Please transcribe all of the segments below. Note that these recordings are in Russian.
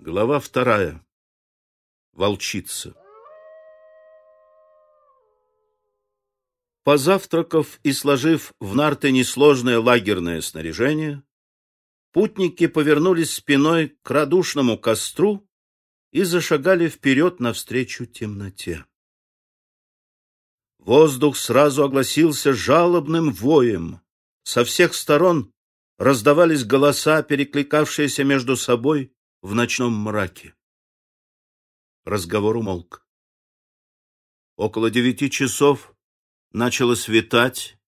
Глава вторая. Волчица. Позавтракав и сложив в нарты несложное лагерное снаряжение, путники повернулись спиной к радушному костру и зашагали вперед навстречу темноте. Воздух сразу огласился жалобным воем. Со всех сторон раздавались голоса, перекликавшиеся между собой в ночном мраке. Разговор умолк. Около девяти часов начало светать.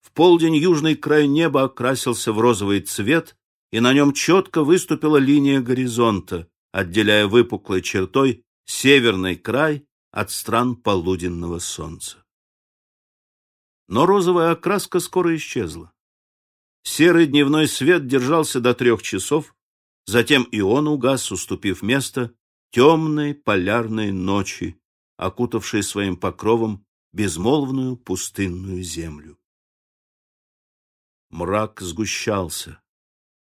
В полдень южный край неба окрасился в розовый цвет, и на нем четко выступила линия горизонта, отделяя выпуклой чертой северный край от стран полуденного солнца. Но розовая окраска скоро исчезла. Серый дневной свет держался до трех часов, затем и он угас, уступив место темной полярной ночи, окутавшей своим покровом безмолвную пустынную землю. Мрак сгущался.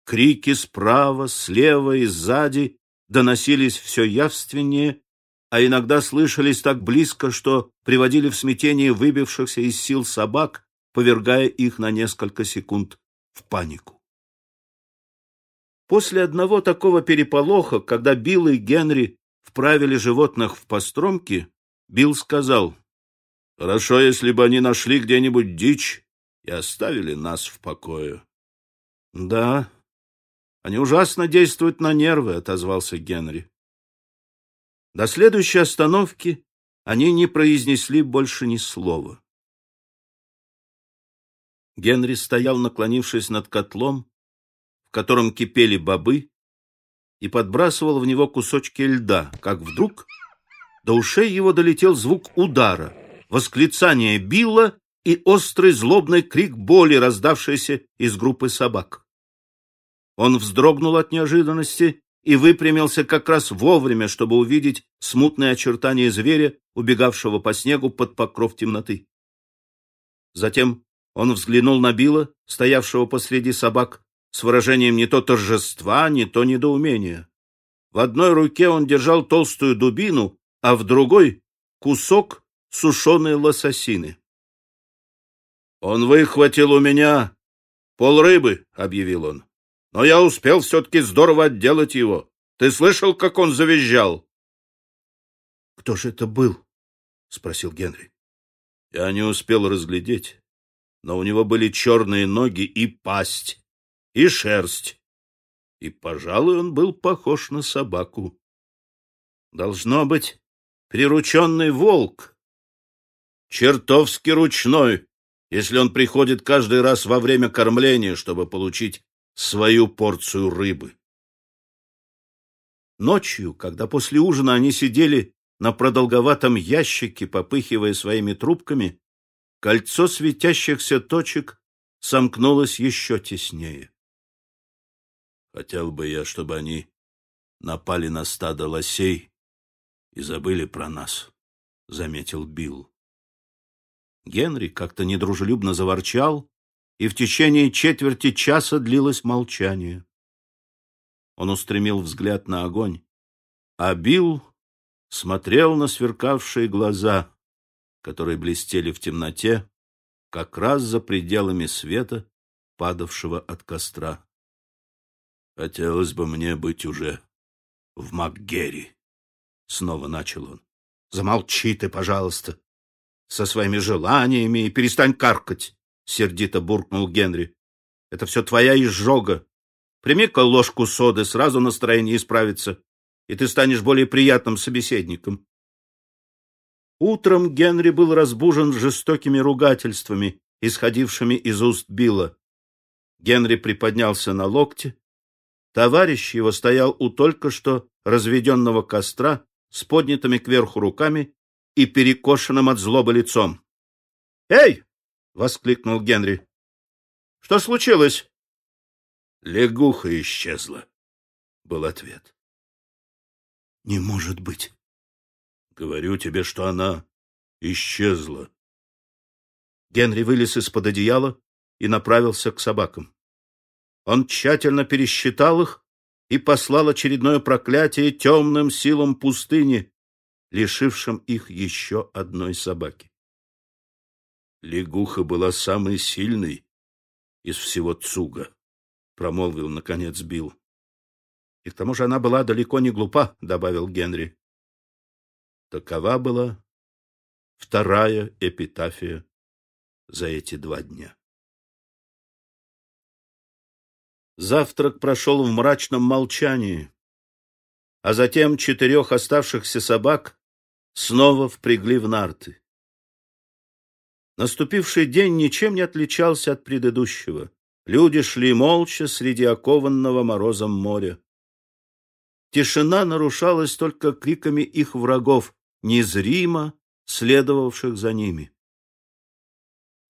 Крики справа, слева и сзади доносились все явственнее, а иногда слышались так близко, что приводили в смятение выбившихся из сил собак, повергая их на несколько секунд в панику. После одного такого переполоха, когда Билл и Генри вправили животных в постромки, Билл сказал, «Хорошо, если бы они нашли где-нибудь дичь и оставили нас в покое». «Да, они ужасно действуют на нервы», — отозвался Генри. До следующей остановки они не произнесли больше ни слова. Генри стоял, наклонившись над котлом, в котором кипели бобы, и подбрасывал в него кусочки льда, как вдруг до ушей его долетел звук удара, восклицание Билла и острый злобный крик боли, раздавшийся из группы собак. Он вздрогнул от неожиданности и выпрямился как раз вовремя, чтобы увидеть смутные очертания зверя, убегавшего по снегу под покров темноты. Затем он взглянул на Билла, стоявшего посреди собак, с выражением не то торжества, не то недоумения. В одной руке он держал толстую дубину, а в другой — кусок сушеной лососины. «Он выхватил у меня полрыбы», — объявил он. «Но я успел все-таки здорово отделать его. Ты слышал, как он завизжал?» «Кто же это был?» — спросил Генри. Я не успел разглядеть, но у него были черные ноги и пасть, и шерсть. И, пожалуй, он был похож на собаку. Должно быть, прирученный волк. Чертовски ручной, если он приходит каждый раз во время кормления, чтобы получить свою порцию рыбы. Ночью, когда после ужина они сидели на продолговатом ящике, попыхивая своими трубками, кольцо светящихся точек сомкнулось еще теснее. Хотел бы я, чтобы они напали на стадо лосей и забыли про нас, — заметил Билл. Генри как-то недружелюбно заворчал, и в течение четверти часа длилось молчание. Он устремил взгляд на огонь, а Билл смотрел на сверкавшие глаза, которые блестели в темноте, как раз за пределами света, падавшего от костра. Хотелось бы мне быть уже в МакГерри. Снова начал он. Замолчи ты, пожалуйста, со своими желаниями и перестань каркать, сердито буркнул Генри. Это все твоя изжога. Прими-ка ложку соды, сразу настроение исправится, и ты станешь более приятным собеседником. Утром Генри был разбужен жестокими ругательствами, исходившими из уст Билла. Генри приподнялся на локте Товарищ его стоял у только что разведенного костра с поднятыми кверху руками и перекошенным от злобы лицом. «Эй!» — воскликнул Генри. «Что случилось?» «Лягуха исчезла», — был ответ. «Не может быть!» «Говорю тебе, что она исчезла». Генри вылез из-под одеяла и направился к собакам. Он тщательно пересчитал их и послал очередное проклятие темным силам пустыни, лишившим их еще одной собаки. Лягуха была самой сильной из всего цуга, промолвил наконец Билл. И к тому же она была далеко не глупа, добавил Генри. Такова была вторая эпитафия за эти два дня. Завтрак прошел в мрачном молчании, а затем четырех оставшихся собак снова впрягли в нарты. Наступивший день ничем не отличался от предыдущего. Люди шли молча среди окованного морозом моря. Тишина нарушалась только криками их врагов, незримо следовавших за ними.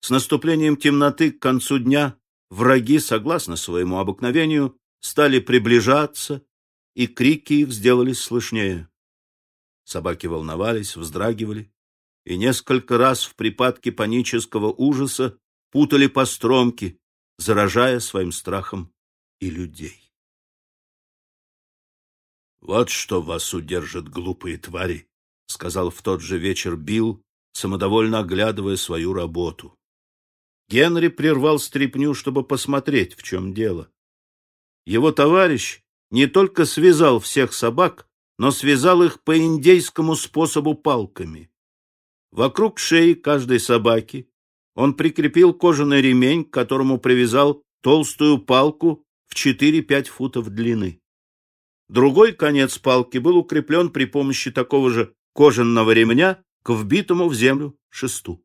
С наступлением темноты к концу дня враги, согласно своему обыкновению, стали приближаться, и крики их сделались слышнее. Собаки волновались, вздрагивали, и несколько раз в припадке панического ужаса путали постромки, заражая своим страхом и людей. «Вот что вас удержит, глупые твари!» — сказал в тот же вечер Билл, самодовольно оглядывая свою работу. Генри прервал стряпню, чтобы посмотреть, в чем дело. Его товарищ не только связал всех собак, но связал их по индейскому способу палками. Вокруг шеи каждой собаки он прикрепил кожаный ремень, к которому привязал толстую палку в 4-5 футов длины. Другой конец палки был укреплен при помощи такого же кожаного ремня к вбитому в землю шесту.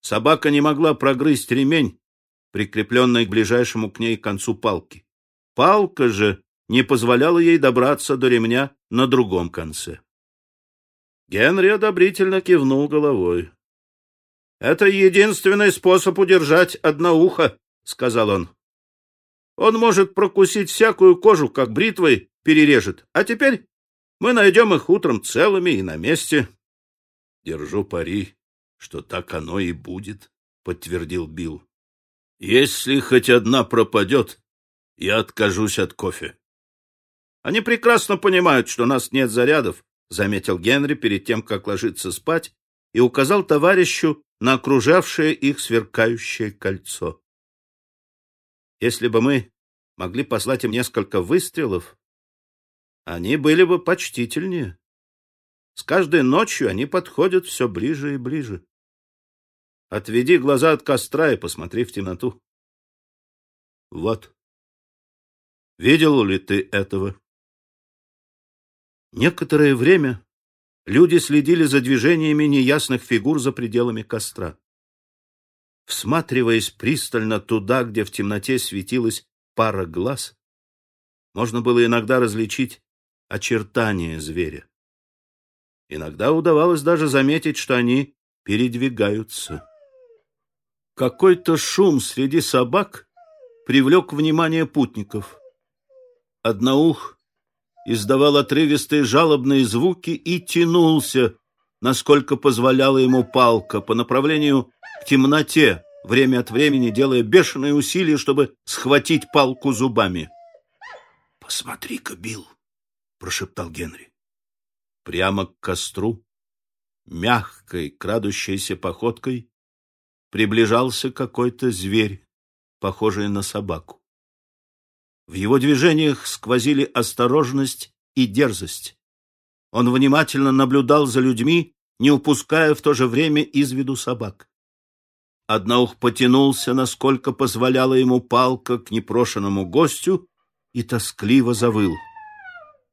Собака не могла прогрызть ремень, прикрепленный к ближайшему к ней концу палки. Палка же не позволяла ей добраться до ремня на другом конце. Генри одобрительно кивнул головой. — Это единственный способ удержать одно ухо, — сказал он. — Он может прокусить всякую кожу, как бритвой перережет. А теперь мы найдем их утром целыми и на месте. — Держу пари, что так оно и будет, — подтвердил Билл. — Если хоть одна пропадет, я откажусь от кофе. — Они прекрасно понимают, что у нас нет зарядов, — заметил Генри перед тем, как ложиться спать, и указал товарищу на окружавшее их сверкающее кольцо. Если бы мы могли послать им несколько выстрелов, они были бы почтительнее. С каждой ночью они подходят все ближе и ближе. Отведи глаза от костра и посмотри в темноту. Вот. Видел ли ты этого? Некоторое время люди следили за движениями неясных фигур за пределами костра. Всматриваясь пристально туда, где в темноте светилась пара глаз, можно было иногда различить очертания зверя. Иногда удавалось даже заметить, что они передвигаются. Какой-то шум среди собак привлек внимание путников. Одноух издавал отрывистые жалобные звуки и тянулся, насколько позволяла ему палка, по направлению к темноте, время от времени делая бешеные усилия, чтобы схватить палку зубами. «Посмотри-ка, Билл!» — прошептал Генри. Прямо к костру, мягкой, крадущейся походкой, приближался какой-то зверь, похожий на собаку. В его движениях сквозили осторожность и дерзость. Он внимательно наблюдал за людьми, не упуская в то же время из виду собак. Одноух потянулся, насколько позволяла ему палка к непрошенному гостю, и тоскливо завыл.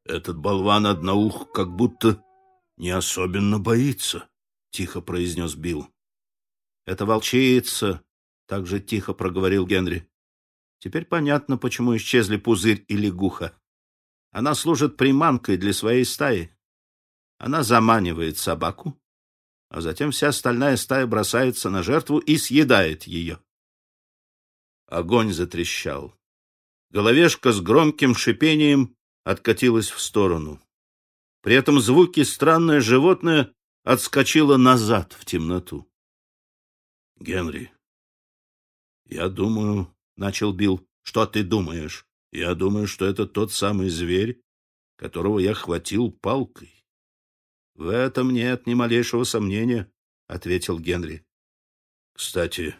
Этот болван Одноух как будто не особенно боится, — тихо произнес Билл. — Это волчица, — так же тихо проговорил Генри. Теперь понятно, почему исчезли пузырь и лягуха. Она служит приманкой для своей стаи. Она заманивает собаку, а затем вся остальная стая бросается на жертву и съедает ее. Огонь затрещал. Головешка с громким шипением откатилась в сторону. При этом звуки странное животное отскочило назад в темноту. «Генри, я думаю, — начал Билл. — Что ты думаешь? Я думаю, что это тот самый зверь, которого я хватил палкой. — В этом нет ни малейшего сомнения, — ответил Генри. — Кстати,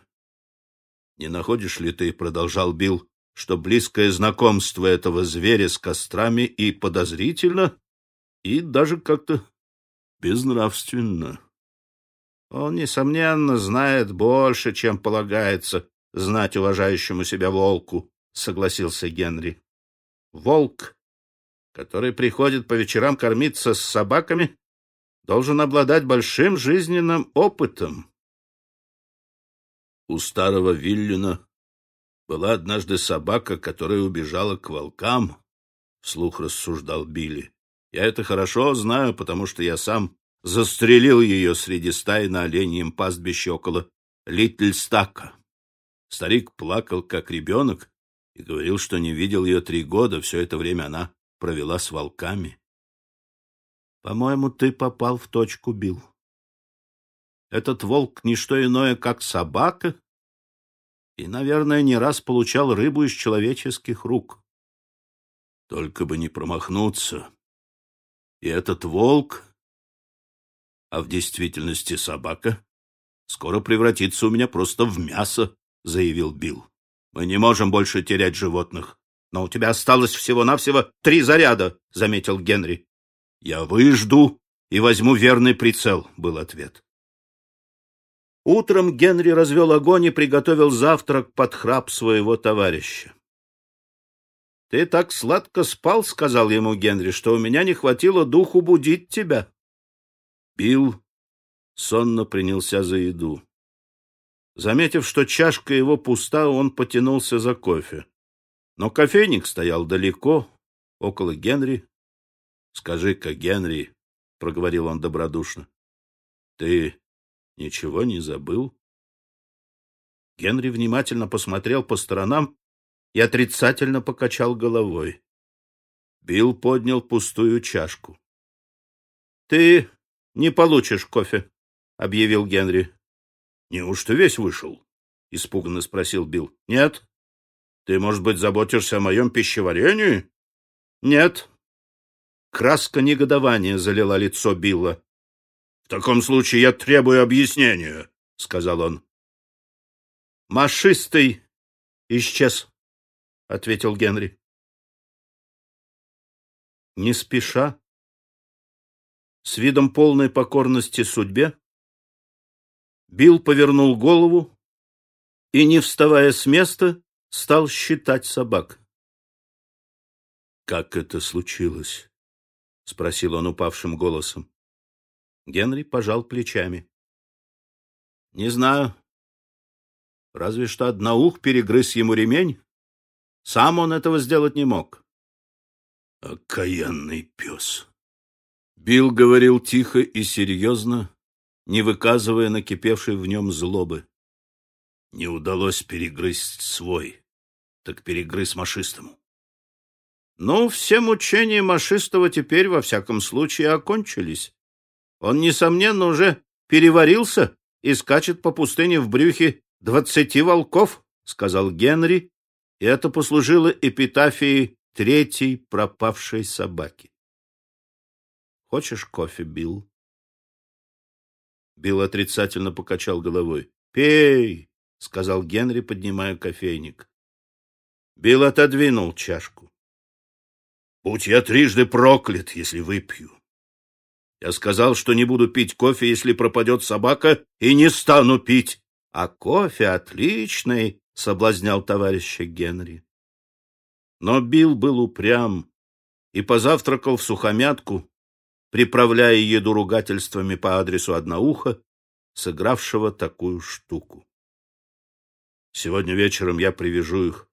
не находишь ли ты, — продолжал Билл, — что близкое знакомство этого зверя с кострами и подозрительно, и даже как-то безнравственно? Он, несомненно, знает больше, чем полагается знать уважающему себя волку, согласился Генри. Волк, который приходит по вечерам кормиться с собаками, должен обладать большим жизненным опытом. У старого Виллина была однажды собака, которая убежала к волкам, — вслух рассуждал Билли. Я это хорошо знаю, потому что я сам застрелил ее среди стаи на оленьем пастбище около Литльстака. Старик плакал, как ребенок, и говорил, что не видел ее три года, все это время она провела с волками. По-моему, ты попал в точку, Бил. Этот волк — не что иное, как собака, и, наверное, не раз получал рыбу из человеческих рук. Только бы не промахнуться. И этот волк, а в действительности собака, скоро превратится у меня просто в мясо, — заявил Билл. Мы не можем больше терять животных. Но у тебя осталось всего-навсего три заряда, — заметил Генри. Я выжду и возьму верный прицел, — был ответ. Утром Генри развел огонь и приготовил завтрак под храп своего товарища. — Ты так сладко спал, — сказал ему Генри, — что у меня не хватило духу будить тебя. Билл сонно принялся за еду. Заметив, что чашка его пуста, он потянулся за кофе. Но кофейник стоял далеко, около Генри. — Скажи-ка, Генри, — проговорил он добродушно, — ты ничего не забыл? Генри внимательно посмотрел по сторонам и отрицательно покачал головой. Билл поднял пустую чашку. — Ты не получишь кофе, — объявил Генри. Неужто весь вышел? Испуганно спросил Билл. Нет. Ты, может быть, заботишься о моем пищеварении? Нет. Краска негодования залила лицо Билла. В таком случае я требую объяснения, сказал он. Машистый исчез, ответил Генри. Не спеша, с видом полной покорности судьбе, Билл повернул голову и, не вставая с места, стал считать собак. «Как это случилось?» — спросил он упавшим голосом. Генри пожал плечами. «Не знаю. Разве что одноух перегрыз ему ремень. Сам он этого сделать не мог». «Окаянный пес!» Билл говорил тихо и серьезно, не выказывая накипевшей в нем злобы. Не удалось перегрызть свой, так перегрыз машистому. Ну, все мучения машистого теперь, во всяком случае, окончились. Он, несомненно, уже переварился и скачет по пустыне в брюхе двадцати волков, — сказал Генри, и это послужило эпитафией третьей пропавшей собаки. — Хочешь кофе, Билл? Билл отрицательно покачал головой. «Пей!» — сказал Генри, поднимая кофейник. Билл отодвинул чашку. «Будь я трижды проклят, если выпью. Я сказал, что не буду пить кофе, если пропадет собака, и не стану пить. А кофе отличный!» — соблазнял товарища Генри. Но Билл был упрям и позавтракал в сухомятку, приправляя еду ругательствами по адресу одноуха, сыгравшего такую штуку. Сегодня вечером я привяжу их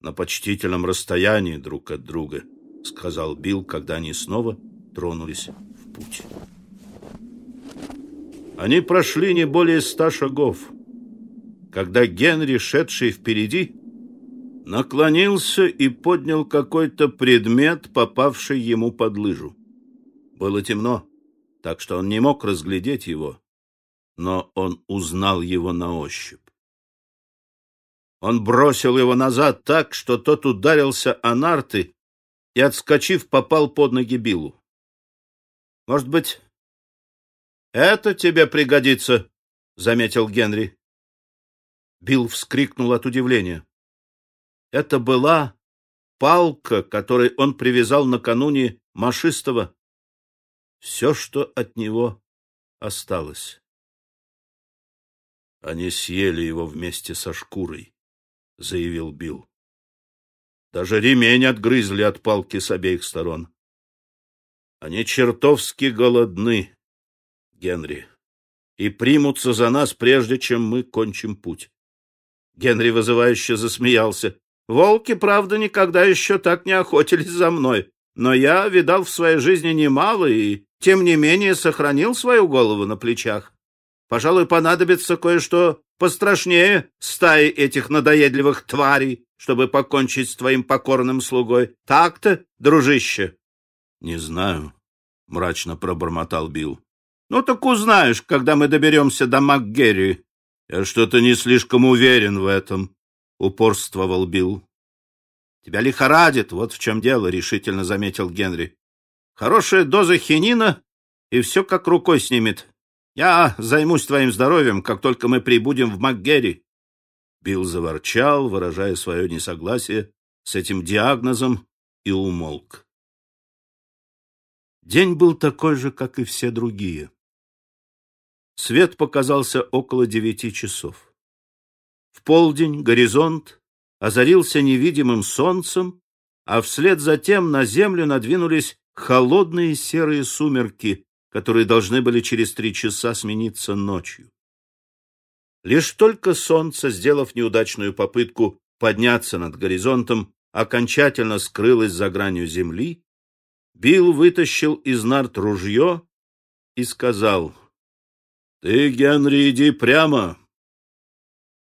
на почтительном расстоянии друг от друга, сказал Билл, когда они снова тронулись в путь. Они прошли не более ста шагов, когда Генри, шедший впереди, наклонился и поднял какой-то предмет, попавший ему под лыжу. Было темно, так что он не мог разглядеть его, но он узнал его на ощупь. Он бросил его назад так, что тот ударился о нарты и, отскочив, попал под ноги Биллу. «Может быть, это тебе пригодится», — заметил Генри. Билл вскрикнул от удивления. Это была палка, которой он привязал накануне Машистова. Все, что от него осталось. Они съели его вместе со шкурой. — заявил Билл. Даже ремень отгрызли от палки с обеих сторон. Они чертовски голодны, Генри, и примутся за нас, прежде чем мы кончим путь. Генри вызывающе засмеялся. Волки, правда, никогда еще так не охотились за мной, но я видал в своей жизни немало и, тем не менее, сохранил свою голову на плечах. Пожалуй, понадобится кое-что пострашнее стаи этих надоедливых тварей, чтобы покончить с твоим покорным слугой. Так-то, дружище? — Не знаю, — мрачно пробормотал Билл. — Ну так узнаешь, когда мы доберемся до МакГерри. — Я что-то не слишком уверен в этом, — упорствовал Билл. — Тебя лихорадит, вот в чем дело, — решительно заметил Генри. — Хорошая доза хинина, и все как рукой снимет. Я займусь твоим здоровьем, как только мы прибудем в МакГерри. Билл заворчал, выражая свое несогласие с этим диагнозом, и умолк. День был такой же, как и все другие. Свет показался около девяти часов. В полдень горизонт озарился невидимым солнцем, а вслед за тем на землю надвинулись холодные серые сумерки, которые должны были через три часа смениться ночью. Лишь только солнце, сделав неудачную попытку подняться над горизонтом, окончательно скрылось за гранью земли, Билл вытащил из нарт ружье и сказал, «Ты, Генри, иди прямо,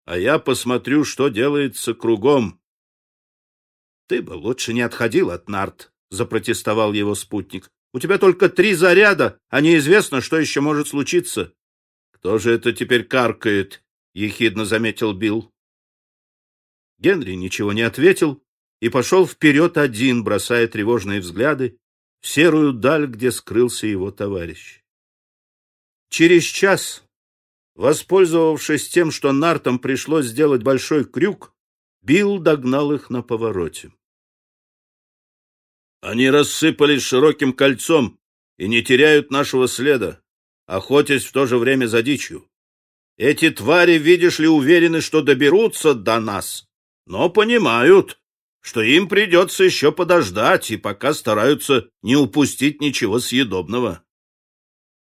а я посмотрю, что делается кругом». «Ты бы лучше не отходил от нарт», — запротестовал его спутник. У тебя только три заряда, а неизвестно, что еще может случиться. — Кто же это теперь каркает? — ехидно заметил Билл. Генри ничего не ответил и пошел вперед один, бросая тревожные взгляды в серую даль, где скрылся его товарищ. Через час, воспользовавшись тем, что нартам пришлось сделать большой крюк, Билл догнал их на повороте. Они рассыпались широким кольцом и не теряют нашего следа, охотясь в то же время за дичью. Эти твари, видишь ли, уверены, что доберутся до нас, но понимают, что им придется еще подождать и пока стараются не упустить ничего съедобного.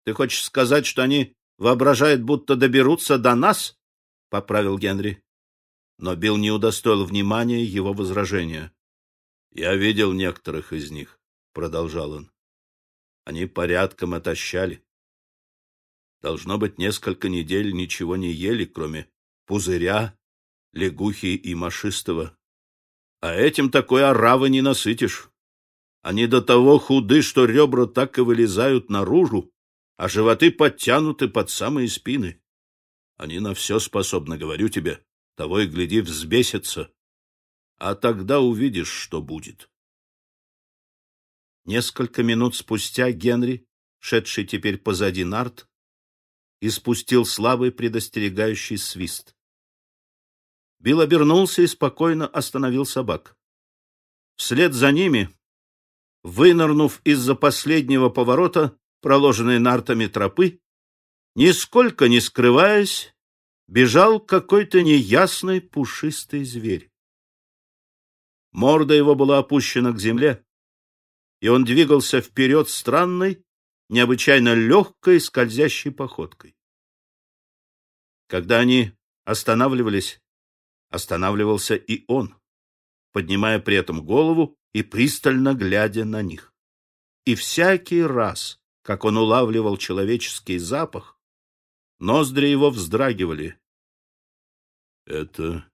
Ты хочешь сказать, что они воображают, будто доберутся до нас? — поправил Генри. Но Билл не удостоил внимания его возражения. Я видел некоторых из них, продолжал он. Они порядком отощали. Должно быть, несколько недель ничего не ели, кроме пузыря, лягухи и машистого. А этим такой оравы не насытишь. Они до того худы, что ребра так и вылезают наружу, а животы подтянуты под самые спины. Они на все способны, говорю тебе. Того и гляди, взбесятся а тогда увидишь, что будет. Несколько минут спустя Генри, шедший теперь позади нарт, испустил слабый предостерегающий свист. Билл обернулся и спокойно остановил собак. Вслед за ними, вынырнув из-за последнего поворота, проложенной нартами тропы, нисколько не скрываясь, бежал какой-то неясный пушистый зверь. Морда его была опущена к земле, и он двигался вперед странной, необычайно легкой скользящей походкой. Когда они останавливались, останавливался и он, поднимая при этом голову и пристально глядя на них. И всякий раз, как он улавливал человеческий запах, ноздри его вздрагивали. — Это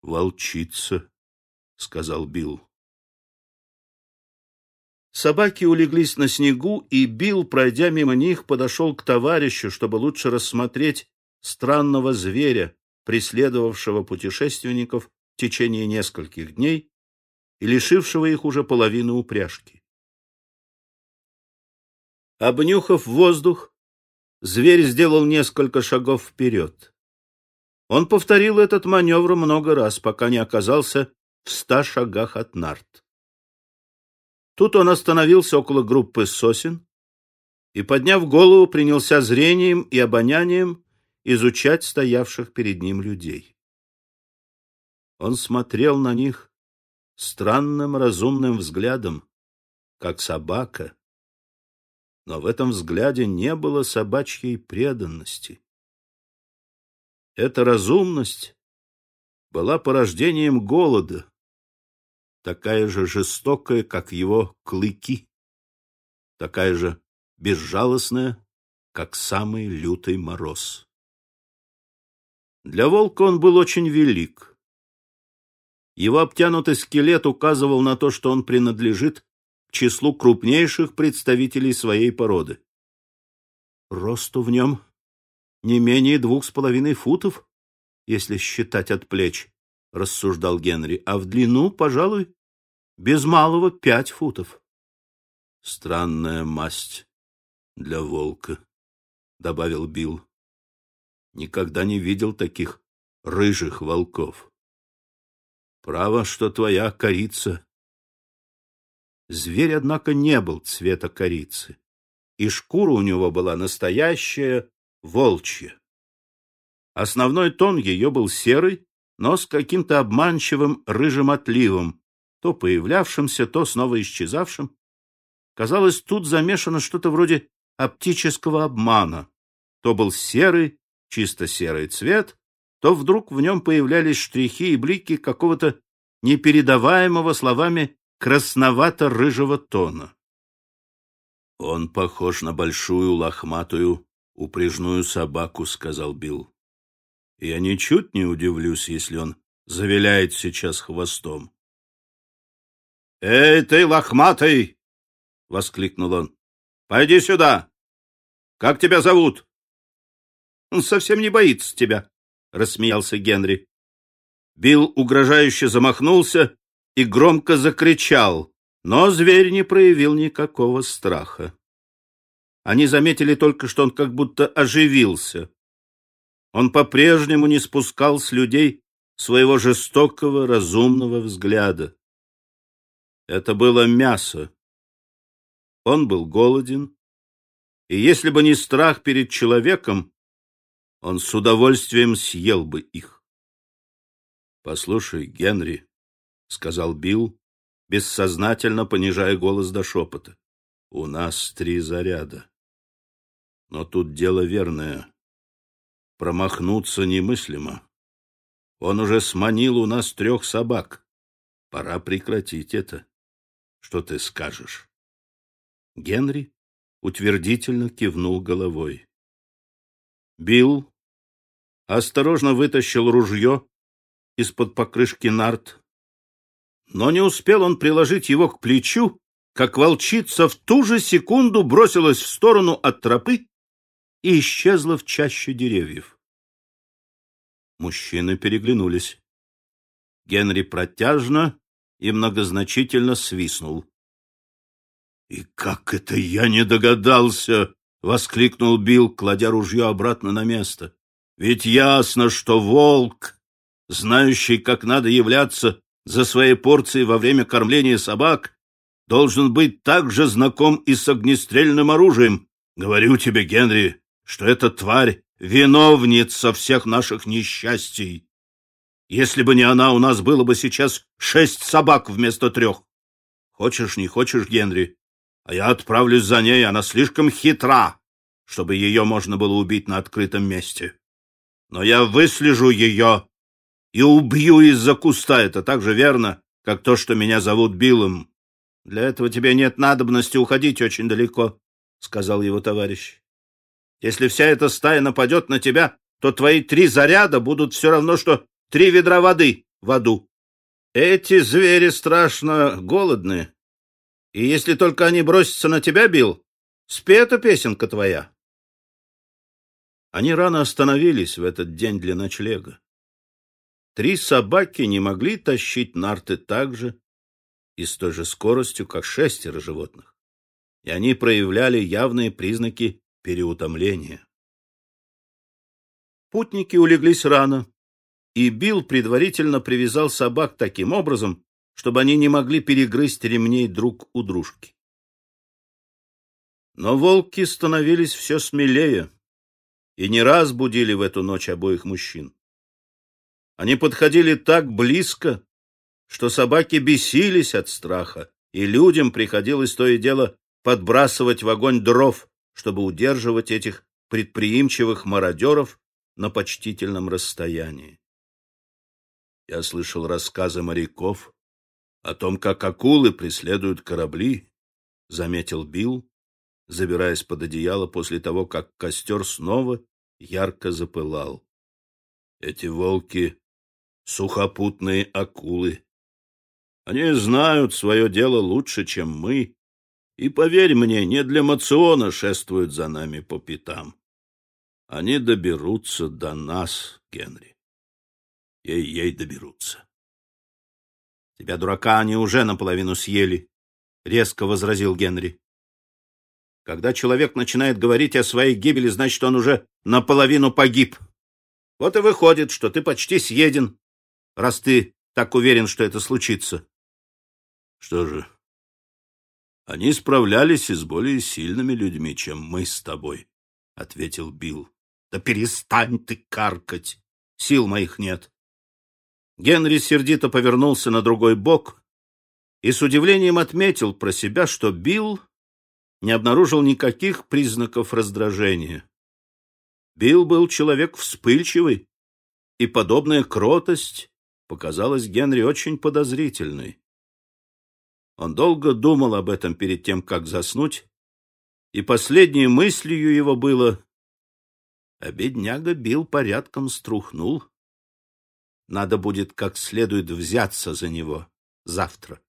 волчица, сказал Билл. Собаки улеглись на снегу, и Билл, пройдя мимо них, подошел к товарищу, чтобы лучше рассмотреть странного зверя, преследовавшего путешественников в течение нескольких дней и лишившего их уже половины упряжки. Обнюхав воздух, зверь сделал несколько шагов вперед. Он повторил этот маневр много раз, пока не оказался в ста шагах от нарт. Тут он остановился около группы сосен и, подняв голову, принялся зрением и обонянием изучать стоявших перед ним людей. Он смотрел на них странным разумным взглядом, как собака, но в этом взгляде не было собачьей преданности. Эта разумность была порождением голода, такая же жестокая, как его клыки, такая же безжалостная, как самый лютый мороз. Для волка он был очень велик. Его обтянутый скелет указывал на то, что он принадлежит к числу крупнейших представителей своей породы. Росту в нем не менее двух с половиной футов, если считать от плеч, — рассуждал Генри, — а в длину, пожалуй, без малого пять футов. Странная масть для волка, — добавил Билл. Никогда не видел таких рыжих волков. Право, что твоя корица. Зверь, однако, не был цвета корицы, и шкура у него была настоящая, волчья. Основной тон ее был серый, но с каким-то обманчивым рыжим отливом, то появлявшимся, то снова исчезавшим. Казалось, тут замешано что-то вроде оптического обмана. То был серый, чисто серый цвет, то вдруг в нем появлялись штрихи и блики какого-то непередаваемого словами красновато-рыжего тона. Он похож на большую лохматую упряжную собаку, сказал Билл. Я ничуть не удивлюсь, если он завиляет сейчас хвостом. Эй, ты лохматый! воскликнул он. Пойди сюда. Как тебя зовут? Он совсем не боится тебя, рассмеялся Генри. Билл угрожающе замахнулся и громко закричал, но зверь не проявил никакого страха. Они заметили только, что он как будто оживился. Он по-прежнему не спускал с людей своего жестокого, разумного взгляда. Это было мясо. Он был голоден, и если бы не страх перед человеком, он с удовольствием съел бы их. «Послушай, Генри», — сказал Билл, бессознательно понижая голос до шепота, — «у нас три заряда. Но тут дело верное. Промахнуться немыслимо. Он уже сманил у нас трех собак. Пора прекратить это. Что ты скажешь? Генри утвердительно кивнул головой. Билл осторожно вытащил ружье из-под покрышки нарт, но не успел он приложить его к плечу, как волчица в ту же секунду бросилась в сторону от тропы и исчезла в чаще деревьев. Мужчины переглянулись. Генри протяжно и многозначительно свистнул. «И как это я не догадался!» — воскликнул Билл, кладя ружье обратно на место. «Ведь ясно, что волк, знающий, как надо являться за своей порцией во время кормления собак, должен быть также знаком и с огнестрельным оружием. Говорю тебе, Генри, что эта тварь — виновница всех наших несчастий. Если бы не она, у нас было бы сейчас шесть собак вместо трех. Хочешь, не хочешь, Генри, а я отправлюсь за ней, она слишком хитра, чтобы ее можно было убить на открытом месте. Но я выслежу ее и убью из-за куста, это так же верно, как то, что меня зовут Биллом. Для этого тебе нет надобности уходить очень далеко, — сказал его товарищ. Если вся эта стая нападет на тебя, то твои три заряда будут все равно, что три ведра воды в аду. Эти звери страшно голодны. И если только они бросятся на тебя, Бил, спета песенка твоя. Они рано остановились в этот день для ночлега. Три собаки не могли тащить нарты так же и с той же скоростью, как шестеро животных, и они проявляли явные признаки переутомления. Путники улеглись рано, и Билл предварительно привязал собак таким образом, чтобы они не могли перегрызть ремней друг у дружки. Но волки становились все смелее и не раз будили в эту ночь обоих мужчин. Они подходили так близко, что собаки бесились от страха, и людям приходилось то и дело подбрасывать в огонь дров, чтобы удерживать этих предприимчивых мародеров на почтительном расстоянии. Я слышал рассказы моряков о том, как акулы преследуют корабли, заметил Билл, забираясь под одеяло после того, как костер снова ярко запылал. Эти волки — сухопутные акулы. Они знают свое дело лучше, чем мы, и, поверь мне, не для мациона шествуют за нами по пятам. Они доберутся до нас, Генри. Ей-ей доберутся. Тебя, дурака, они уже наполовину съели, — резко возразил Генри. Когда человек начинает говорить о своей гибели, значит, он уже наполовину погиб. Вот и выходит, что ты почти съеден, раз ты так уверен, что это случится. Что же, они справлялись и с более сильными людьми, чем мы с тобой, — ответил Билл. Да перестань ты каркать, сил моих нет. Генри сердито повернулся на другой бок и с удивлением отметил про себя, что Билл не обнаружил никаких признаков раздражения. Билл был человек вспыльчивый, и подобная кротость показалась Генри очень подозрительной. Он долго думал об этом перед тем, как заснуть, и последней мыслью его было «А бедняга Билл порядком струхнул. Надо будет как следует взяться за него завтра».